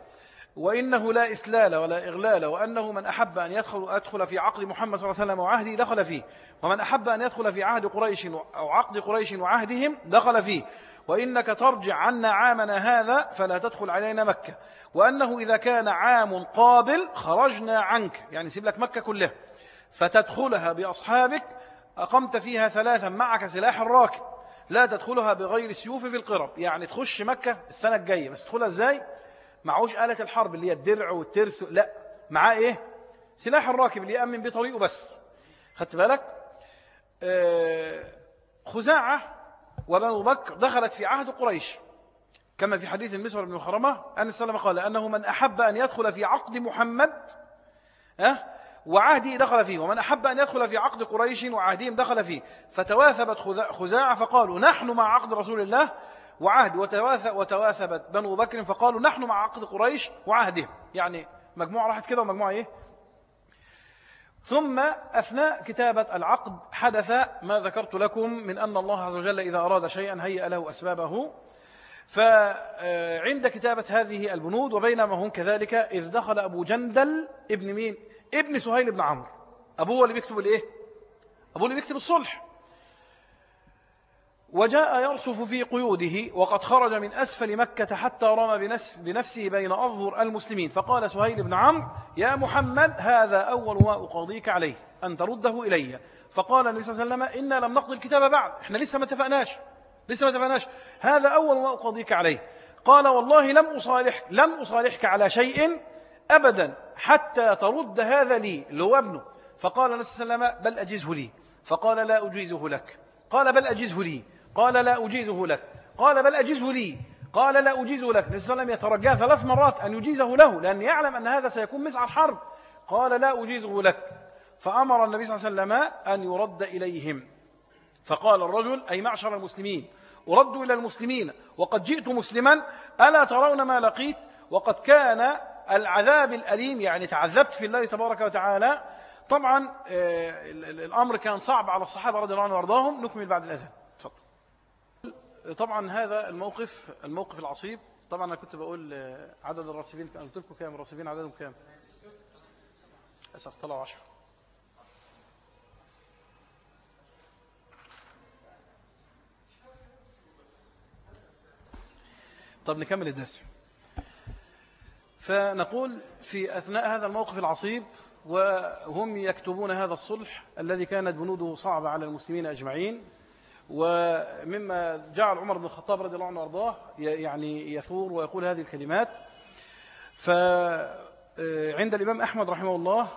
A: وإنه لا إسلال ولا إغلال وأنه من أحب أن يدخل أدخل في عقد محمد صلى الله عليه وسلم وعهده دخل فيه. ومن أحب أن يدخل في عهد قريش أو عقد قريش وعهدهم دخل فيه. وإنك ترجع عنا عامنا هذا فلا تدخل علينا مكة. وأنه إذا كان عام قابل خرجنا عنك. يعني سيب لك مكة كلها. فتدخلها بأصحابك. أقمت فيها ثلاثا معك سلاح الراكب. لا تدخلها بغير سيوف في القرب. يعني تخش مكة السنة الجاية. بس تدخلها إزاي؟ معوش آلة الحرب اللي هي الدرع والترس لا معاه إيه؟ سلاح الراكب اللي يأمن بطريقه بس. خدت بالك؟ آه خزاعة وبنو بكر دخلت في عهد قريش. كما في حديث المسور بن خرمة أن السلام قال أنه من أحب أن يدخل في عقد محمد أه وعهده دخل فيه ومن أحب أن يدخل في عقد قريش وعهدهم دخل فيه. فتواثبت خزاعة فقالوا نحن مع عقد رسول الله وعهد وتواثبت بنو بكر فقالوا نحن مع عقد قريش وعهدهم. يعني مجموعة راحت كده ومجموعة إيه؟ ثم أثناء كتابة العقد حدث ما ذكرت لكم من أن الله عز وجل إذا أراد شيئا هيأ له أسبابه. فعند كتابة هذه البنود وبينما هم كذلك إذ دخل أبو جندل ابن مين؟ ابن سهيل بن عمرو. أبوه اللي بيكتب الإيه؟ أبوه اللي بيكتب الصلح. وجاء يرصف في قيوده وقد خرج من أسفل مكة حتى رمى بنفسه بين أظهر المسلمين. فقال سهيل بن عمرو يا محمد هذا أول ما أقاضيك عليه أن ترده إلي. فقال النبي صلى الله عليه وسلم إنا لم نقضي الكتاب بعد إحنا لسه ما اتفقناش لسه ما اتفقناش هذا أول ما أقاضيك عليه. قال والله لم أصالح لم أصالحك على شيء أبدا حتى ترد هذا لي اللي هو ابنه. فقال النبي صلى الله عليه وسلم بل أجزه لي. فقال لا أجيزه لك. قال بل أجزه لي. قال لا أجيزه لك. قال بل أجزه لي. قال لا أجيزه لك. النبي صلى الله عليه وسلم ثلاث مرات أن يجيزه له لأن يعلم أن هذا سيكون مسعى الحرب. قال لا أجيزه لك. فأمر النبي صلى الله عليه وسلم أن يرد إليهم. فقال الرجل أي معشر المسلمين أرد إلى المسلمين وقد جئت مسلما ألا ترون ما لقيت؟ وقد كان العذاب الأليم يعني تعذبت في الله تبارك وتعالى. طبعا آه، الأمر كان صعب على الصحابة رضي الله عنهم وأرضاهم. نكمل بعد الأذان. تفضل طبعا هذا الموقف الموقف العصيب. طبعا أنا كنت بقول عدد الراسبين قلت لكم كام؟ الراسبين عددهم كام؟ أسف طلعوا عشر طب نكمل الدرس. فنقول في أثناء هذا الموقف العصيب وهم يكتبون هذا الصلح الذي كانت بنوده صعبة على المسلمين أجمعين ومما جعل عمر بن الخطاب رضي الله عنه وأرضاه يعني يثور ويقول هذه الكلمات. فعند الإمام أحمد رحمه الله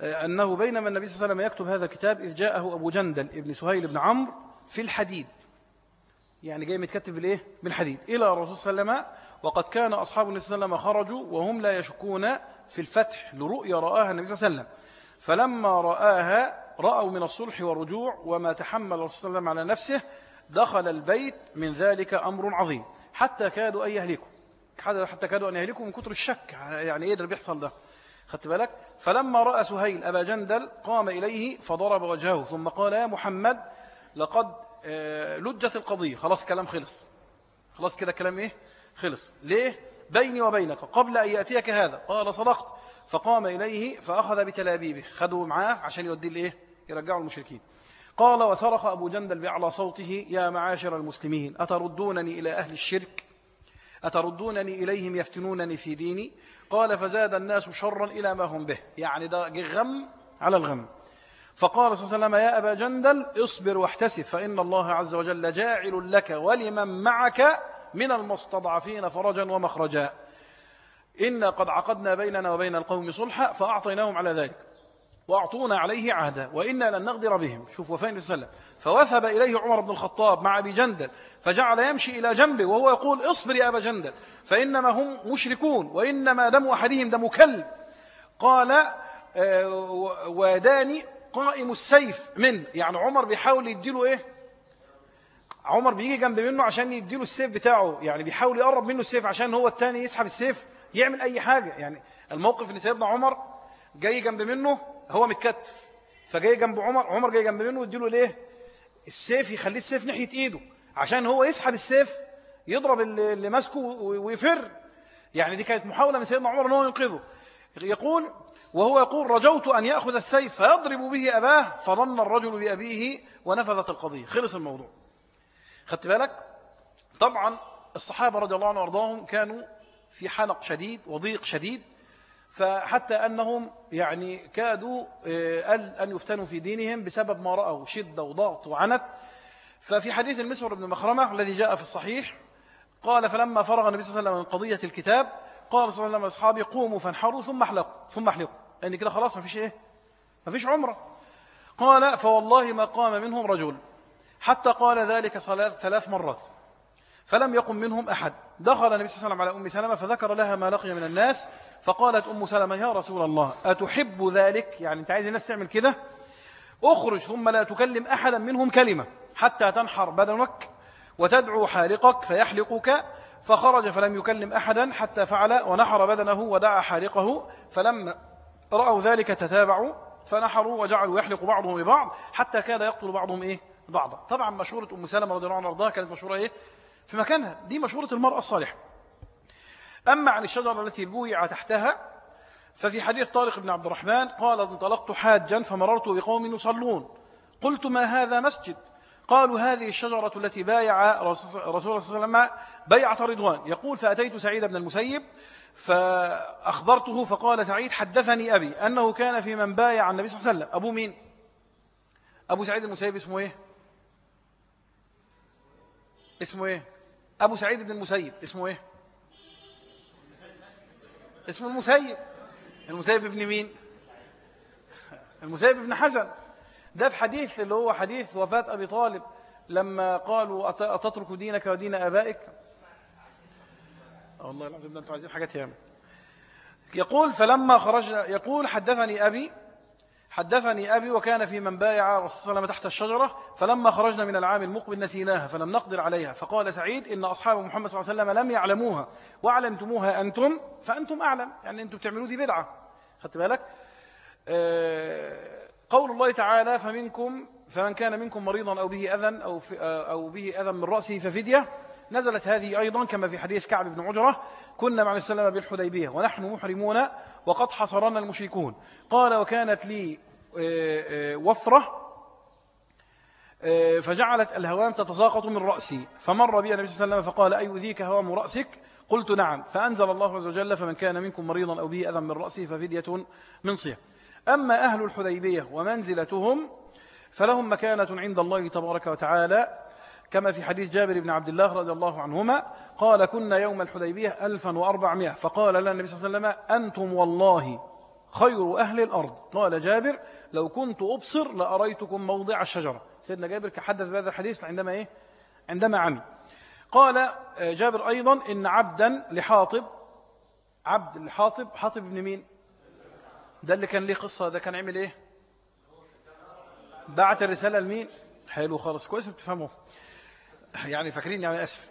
A: أنه بينما النبي صلى الله عليه وسلم يكتب هذا الكتاب إذ جاءه أبو جندل ابن سهيل بن عمرو في الحديد. يعني جاي متكتب بالإيه؟ بالحديد. إلى الرسول صلى الله عليه وسلم وقد كان أصحاب النبي صلى الله عليه وسلم خرجوا وهم لا يشكون في الفتح لرؤيا رآها النبي صلى الله عليه وسلم. فلما رآها رأوا من الصلح والرجوع وما تحمل الرسول صلى الله عليه وسلم على نفسه دخل البيت من ذلك أمر عظيم. حتى كادوا أن يهلكوا. حتى كادوا أن يهلكوا من كثر الشك يعني إيه اللي بيحصل ده؟ خدت بالك؟ فلما رأى سهيل أبا جندل قام إليه فضرب وجهه ثم قال يا محمد لقد آه، لجت القضية. خلاص كلام خلص. خلاص كده كلام إيه؟ خلص. ليه؟ بيني وبينك قبل أن يأتيك هذا. قال صدقت. فقام إليه فأخذ بتلابيبه. خدوا معاه عشان يودي الإيه يرجعوا المشركين. قال وصرخ أبو جندل بأعلى صوته يا معاشر المسلمين أتردونني إلى أهل الشرك؟ أتردونني إليهم يفتنونني في ديني قال فزاد الناس شرا إلى ما هم به يعني ده غم على الغم. فقال صلى الله عليه وسلم يا أبا جندل اصبر واحتسب فإن الله عز وجل جاعل لك ولمن معك من المستضعفين فرجا ومخرجا. إنا قد عقدنا بيننا وبين القوم صلحا فأعطيناهم على ذلك. وأعطونا عليه عهدا وإنا لن نقدر بهم. شوف وفين وسلم فوثب إليه عمر بن الخطاب مع أبي جندل فجعل يمشي إلى جنبه وهو يقول اصبر يا أبا جندل فإنما هم مشركون وإنما دم أحدهم دم كلب. قال آه، وداني قائم السيف من يعني عمر بيحاول يديله إيه؟ عمر بيجي جنب منه عشان يديله السيف بتاعه يعني بيحاول يقرب منه السيف عشان هو التاني يسحب السيف يعمل أي حاجة. يعني الموقف ان سيدنا عمر جاي جنب منه هو متكتف. فجاي جنب عمر عمر جاي جنب منه ويديله ليه؟ السيف يخليه السيف ناحية إيده. عشان هو يسحب السيف يضرب اللي ماسكه ويفر. يعني دي كانت محاولة من سيدنا عمر إن هو ينقذه. يقول وهو يقول رجوت أن يأخذ السيف فيضرب به أباه فظن الرجل بأبيه ونفذت القضية. خلص الموضوع. خدت بالك؟ طبعا الصحابة رضي الله عنهم وأرضاهم كانوا في حنق شديد وضيق شديد. فحتى أنهم يعني كادوا آه، أن يفتنوا في دينهم بسبب ما رأوا شدة وضغط وعنت. ففي حديث المسور بن مخرمة الذي جاء في الصحيح قال فلما فرغ النبي صلى الله عليه وسلم من قضية الكتاب قال صلى الله عليه وسلم أصحابي قوموا فانحروا ثم احلقوا ثم احلقوا. لأن كده خلاص ما فيش إيه؟ ما فيش عمرة. قال فوالله ما قام منهم رجل. حتى قال ذلك ثلاث مرات. فلم يقم منهم أحد. دخل النبي صلى الله عليه وسلم على أم سلمة فذكر لها ما لقي من الناس فقالت أم سلمة يا رسول الله أتحب ذلك؟ يعني أنت عايز الناس تعمل كده؟ أخرج ثم لا تكلم أحدا منهم كلمة حتى تنحر بدنك وتدعو حالقك فيحلقك. فخرج فلم يكلم أحدا حتى فعل ونحر بدنه ودعا حالقه فلما رأوا ذلك تتابعوا فنحروا وجعلوا يحلق بعضهم ببعض حتى كاد يقتل بعضهم إيه؟ بعضا. طبعا مشهورة أم سلمة رضي الله عنها كانت مشهورة إيه؟ في مكانها. دي مشهورة المرأة الصالحة. أما عن الشجرة التي بويع تحتها ففي حديث طارق بن عبد الرحمن قال انطلقت حاجا فمررت بقوم يصلون. قلت ما هذا مسجد؟ قالوا هذه الشجرة التي بايع رسول الله صلى الله عليه وسلم بيعة رضوان. يقول فأتيت سعيد بن المسيب فأخبرته فقال سعيد حدثني أبي أنه كان في من بايع النبي صلى الله عليه وسلم. أبو مين؟ أبو سعيد المسيب اسمه إيه؟ اسمه إيه؟ أبو سعيد بن المسيب اسمه إيه؟ اسمه المسيب. المسيب ابن مين؟ المسيب بن حسن. ده في حديث اللي هو حديث وفاة أبي طالب لما قالوا أتترك دينك ودين آبائك؟ والله العظيم ده أنتم عايزين حاجات ياما. يقول فلما خرجنا يقول حدثني أبي حدثني أبي وكان في من بايع رسول الله صلى الله عليه وسلم تحت الشجرة فلما خرجنا من العام المقبل نسيناها فلم نقدر عليها. فقال سعيد إن أصحاب محمد صلى الله عليه وسلم لم يعلموها وعلمتموها أنتم فأنتم أعلم يعني أنتم بتعملوا دي بدعة. خدت بالك؟ آه، قول الله تعالى فمنكم فمن كان منكم مريضا أو به أذى أو, أو به أذى من رأسه ففدية. نزلت هذه أيضا كما في حديث كعب بن عجرة كنا مع السلام بالحديبية ونحن محرمون وقد حصرنا المشركون. قال وكانت لي آه، آه، وفرة آه، فجعلت الهوام تتساقط من رأسي. فمر بي النبي صلى الله عليه وسلم فقال أي ذيك هوام رأسك؟ قلت نعم. فأنزل الله عز وجل فمن كان منكم مريضا أو به أذى من رأسه ففدية من صيام أما أهل الحديبية ومنزلتهم فلهم مكانة عند الله تبارك وتعالى كما في حديث جابر بن عبد الله رضي الله عنهما قال كنا يوم الحديبية 1400 فقال لنا النبي صلى الله عليه وسلم أنتم والله خير أهل الأرض. قال جابر لو كنت أبصر لأريتكم موضع الشجرة. سيدنا جابر كحدث بهذا الحديث عندما إيه؟ عندما عمي. قال آه، جابر أيضا إن عبدا لحاطب. عبد لحاطب حاطب ابن مين؟ ده اللي كان ليه قصة ده كان عمل إيه؟ بعت الرسالة لمين؟ حلو خالص كويس بتفهمه. يعني فاكرين يعني أسف.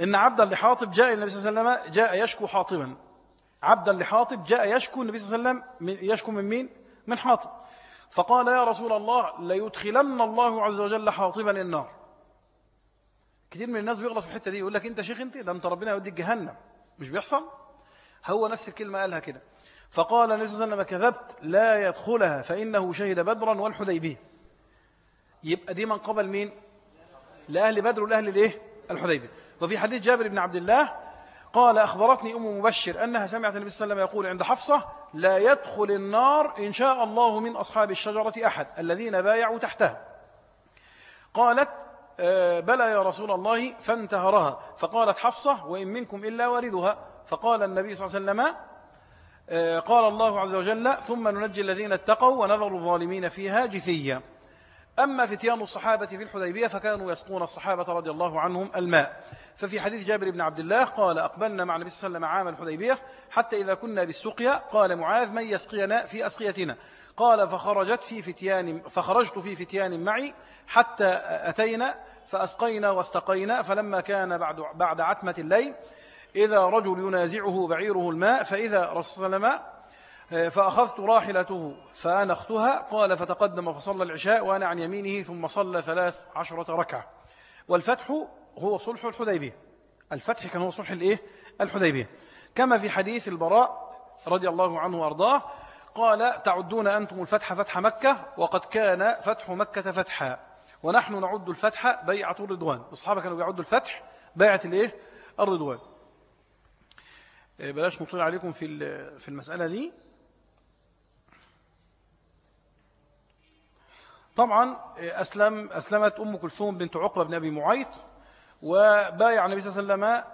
A: إن عبدا لحاطب جاء النبي صلى الله عليه وسلم جاء يشكو حاطبا. عبدا لحاطب جاء يشكو النبي صلى الله عليه وسلم يشكو من مين؟ من حاطب. فقال يا رسول الله ليدخلن الله عز وجل حاطبا النار. كثير من الناس بيغلط في الحتة دي يقول لك أنت شيخ أنت ده أنت ربنا يوديك جهنم. مش بيحصل؟ هو نفس الكلمة قالها كده. فقال النبي صلى الله عليه وسلم كذبت لا يدخلها فإنه شهد بدرا والحديبية. يبقى دي من قبل مين؟ لأهل بدر ولأهل الإيه؟ الحديبية. وفي حديث جابر بن عبد الله قال أخبرتني أم مبشر أنها سمعت النبي صلى الله عليه وسلم يقول عند حفصة لا يدخل النار إن شاء الله من أصحاب الشجرة أحد الذين بايعوا تحتها. قالت آه، بلى يا رسول الله فانتهرها. فقالت حفصة وإن منكم إلا واردها. فقال النبي صلى الله عليه وسلم آه، قال الله عز وجل ثم ننجي الذين اتقوا ونذر الظالمين فيها جثيا. أما فتيان الصحابة في الحديبية فكانوا يسقون الصحابة رضي الله عنهم الماء. ففي حديث جابر بن عبد الله قال أقبلنا مع النبي صلى الله عليه وسلم عام الحديبية حتى إذا كنا بالسقيا قال معاذ من يسقينا في أسقيتنا؟ قال فخرجت في فتيان فخرجت في فتيان معي حتى أتينا فأسقينا واستقينا فلما كان بعد بعد عتمة الليل إذا رجل ينازعه بعيره الماء فإذا رسول الله فأخذت راحلته فأنختها قال فتقدم فصلى العشاء وأنا عن يمينه ثم صلى ثلاث عشرة ركعة. والفتح هو صلح الحديبية. الفتح كان هو صلح الإيه؟ الحديبية. كما في حديث البراء رضي الله عنه وأرضاه قال تعدون أنتم الفتح فتح مكة؟ وقد كان فتح مكة فتحا. ونحن نعد الفتح بيعة الرضوان. الصحابة كانوا يعدوا الفتح بيعة الإيه؟ الرضوان. بلاش نطيل عليكم في في المسألة دي. طبعا أسلم أسلمت أم كلثوم بنت عقبة بن أبي معيط وبايع النبي صلى الله عليه وسلم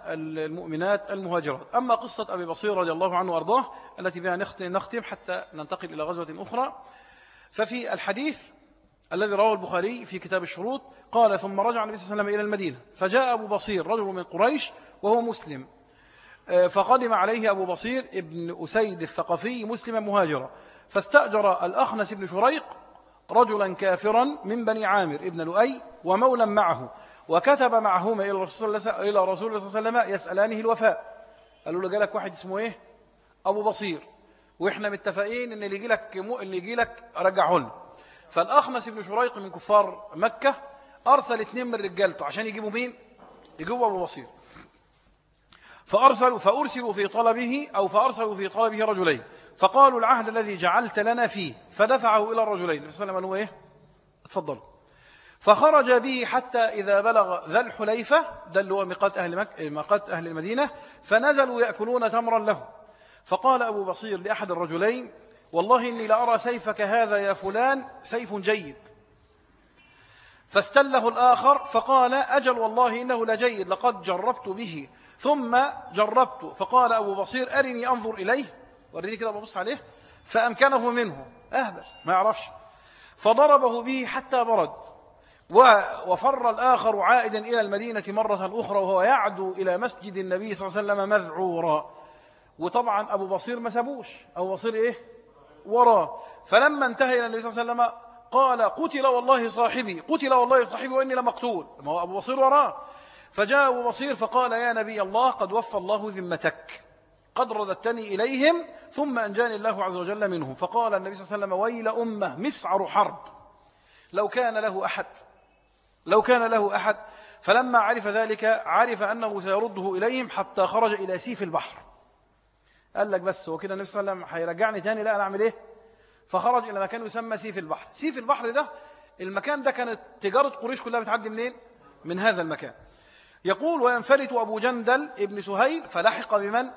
A: المؤمنات المهاجرات. أما قصة أبي بصير رضي الله عنه وأرضاه التي بها نختم حتى ننتقل إلى غزوة أخرى. ففي الحديث الذي رواه البخاري في كتاب الشروط قال ثم رجع النبي صلى الله عليه وسلم إلى المدينة فجاء أبو بصير رجل من قريش وهو مسلم. فقدم عليه أبو بصير ابن أسيد الثقفي مسلما مهاجرا. فاستأجر الأخنس بن شريق رجلا كافرا من بني عامر ابن لؤي ومولا معه. وكتب معهما إلى رسول الله صلى الله عليه وسلم يسألانه الوفاء. قالوا له جالك واحد اسمه إيه؟ أبو بصير. وإحنا متفقين إن اللي يجي لك اللي يجي لك رجعه لنا فالأخنس بن شريق من كفار مكة أرسل اثنين من رجالته. عشان يجيبوا مين؟ يجيبوا أبو بصير. فأرسلوا فأرسلوا في طلبه أو فأرسلوا في طلبه رجلين. فقالوا العهد الذي جعلت لنا فيه. فدفعه إلى الرجلين. النبي صلى الله عليه وسلم إيه؟ اتفضل. فخرج به حتى إذا بلغ ذا الحليفة ده اللي هو ميقات أهل, مك... ميقات أهل المدينة فنزلوا يأكلون تمرا له. فقال أبو بصير لأحد الرجلين والله إني لأرى سيفك هذا يا فلان سيف جيد. فاستله الآخر فقال أجل والله إنه لجيد لقد جربت به. ثم جربت. فقال أبو بصير أرني أنظر إليه. وريني كده ببص عليه. فأمكنه منه. أهبل. ما يعرفش. فضربه به حتى برد. وفر الآخر عائدا إلى المدينة مرة أخرى وهو يعدو إلى مسجد النبي صلى الله عليه وسلم مذعورا. وطبعا أبو بصير ما سابوش. أبو بصير إيه؟ وراه. فلما انتهى إلى النبي صلى الله عليه وسلم قال قتل والله صاحبي. قتل والله صاحبي وإني لمقتول. ما هو أبو بصير وراه. فجاء أبو بصير فقال يا نبي الله قد وفى الله ذمتك. قد رددتني إليهم ثم أنجاني الله عز وجل منهم. فقال النبي صلى الله عليه وسلم ويل أمة مسعر حرب. لو كان له أحد لو كان له أحد فلما عرف ذلك عرف أنه سيرده إليهم حتى خرج إلى سيف البحر. قال لك بس هو كده النبي صلى الله عليه وسلم هيرجعني تاني؟ لا أنا أعمل إيه؟ فخرج إلى مكان يسمى سيف البحر. سيف البحر ده المكان ده كانت تجارة قريش كلها بتعدي منين؟ من هذا المكان. يقول وينفلت أبو جندل ابن سهيل فلحق بمن؟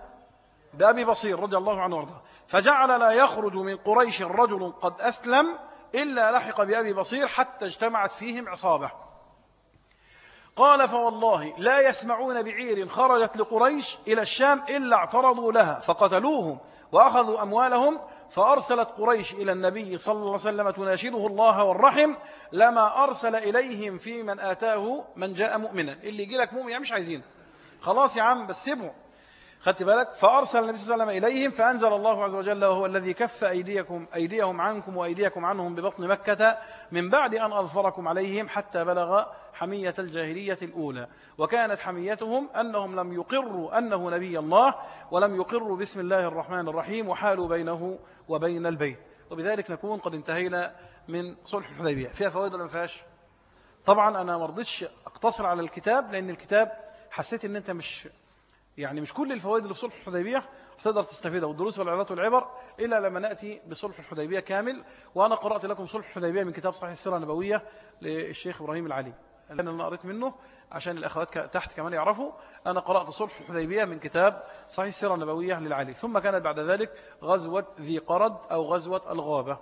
A: بأبي بصير رضي الله عنه وأرضاه. فجعل لا يخرج من قريش رجل قد أسلم إلا لحق بأبي بصير حتى اجتمعت فيهم عصابة. قال فوالله لا يسمعون بعير خرجت لقريش إلى الشام إلا اعترضوا لها فقتلوهم وأخذوا أموالهم فأرسلت قريش إلى النبي صلى الله عليه وسلم تناشده الله والرحم لما أرسل إليهم في من آتاه من جاء مؤمنا. اللي يجي لك مؤمن يعني مش عايزين خلاص يا عم بس سيبه. خدت بالك؟ فأرسل النبي صلى الله عليه وسلم إليهم فأنزل الله عز وجل وهو الذي كف أيديكم أيديهم عنكم وأيديكم عنهم ببطن مكة من بعد أن أظفركم عليهم حتى بلغ حمية الجاهلية الأولى. وكانت حميتهم أنهم لم يقروا أنه نبي الله ولم يقروا بسم الله الرحمن الرحيم وحالوا بينه وبين البيت. وبذلك نكون قد انتهينا من صلح الحديبية. فيها فوائد ولا ما فيهاش؟ طبعا أنا ما رضيتش أقتصر على الكتاب لأن الكتاب حسيت أن أنت مش يعني مش كل الفوائد اللي في صلح الحديبية هتقدر تستفيدها والدروس والعظات والعبر إلا لما نأتي بصلح الحديبية كامل. وأنا قرأت لكم صلح الحديبية من كتاب صحيح السيرة النبوية للشيخ إبراهيم العلي أنا قريت منه عشان الأخوات تحت كمان يعرفوا. أنا قرأت صلح الحديبية من كتاب صحيح السيرة النبوية للعلي. ثم كانت بعد ذلك غزوة ذي قرد أو غزوة الغابة.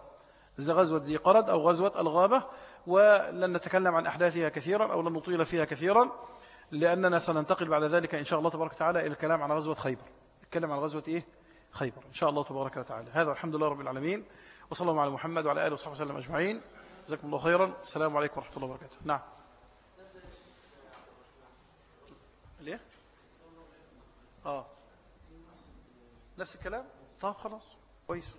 A: غزوة ذي قرد أو غزوة الغابة ولن نتكلم عن أحداثها كثيرا أو لن نطيل فيها كثيرا. لأننا سننتقل بعد ذلك إن شاء الله تبارك وتعالى إلى الكلام عن غزوة خيبر. نتكلم عن غزوة إيه؟ خيبر. إن شاء الله تبارك وتعالى. هذا الحمد لله رب العالمين. وصلى الله على محمد وعلى آله وصحبه وسلم أجمعين. جزاكم الله خيرا. السلام عليكم ورحمة الله وبركاته. نعم. ليه؟ آه. نفس الكلام؟ طب خلاص. كويس.